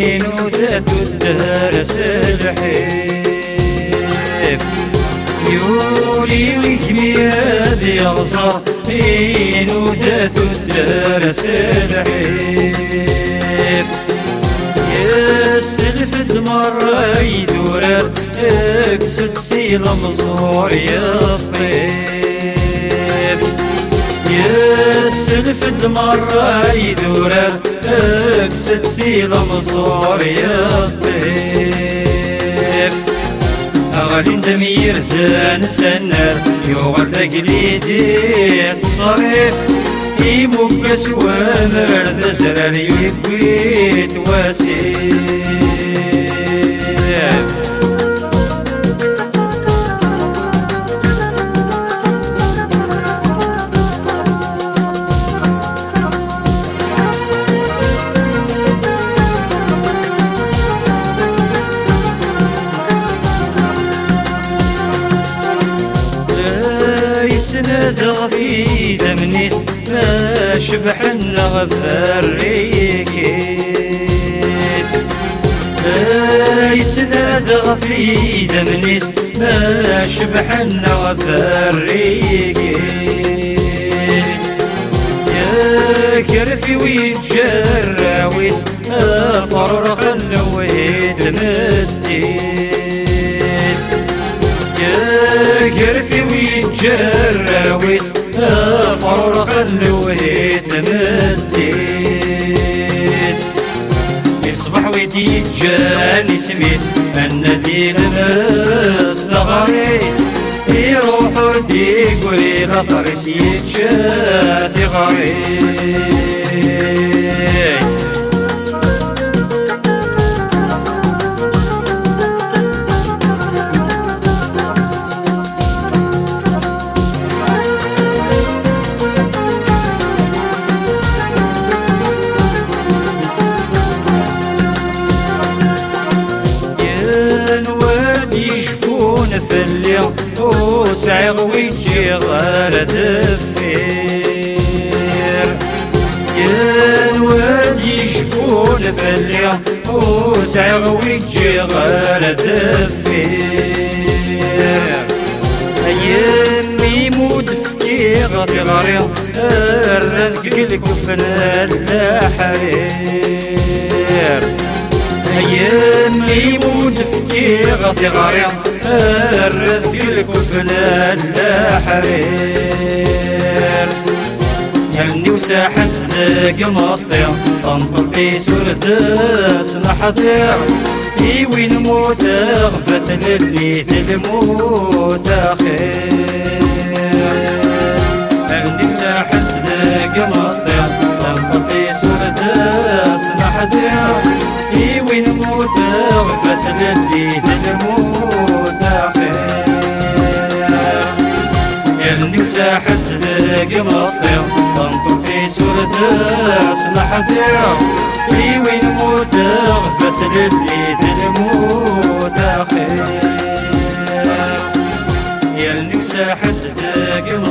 الحين وتاتو الدهرس الحيف. يولي ويكمي يدي أغصر الحين وتاتو الدهرس الحيف. يسلف مرة يدورات اكسد سيل مزور يا الطيف يسلف مرة يدورات اكسد سيل مزور يطيف أغلين دمير ذان سنر يوغر ذاقليدي الصريف يمكس ومر ذا زرار يكويت واسيف يتنادغ في دمنيس ما شبحن غفر ريكيت يتنادغ في دمنيس ما شبحن غفر ريكيت يا كرفي ويتجراويس فرق الويد مديت يا كرفي ويتجراويس فرق الويد مديت يصبح ويدي جاني سميس من ذي المستغري يروح ردي قولي لا فرس يتشاتي غريب. وسعيغ ويجي غير دفير. ينواد يشكون فلي وسعيغ ويجي غير دفير. أيام يموت فكيغ في غريغ الرزق الكفن الحرير أيام يموت فكيغ في غريغ الرزق الكفن الحرير يلني وساحت ذاك مطير تنطر في سورة سنحضير وين موت غفت للي تلموت أخير. ذاك مطير تنطر في سورة اسمح دير في وين موت غفت للي تلموت أخير يلني وساحت ذاك مطير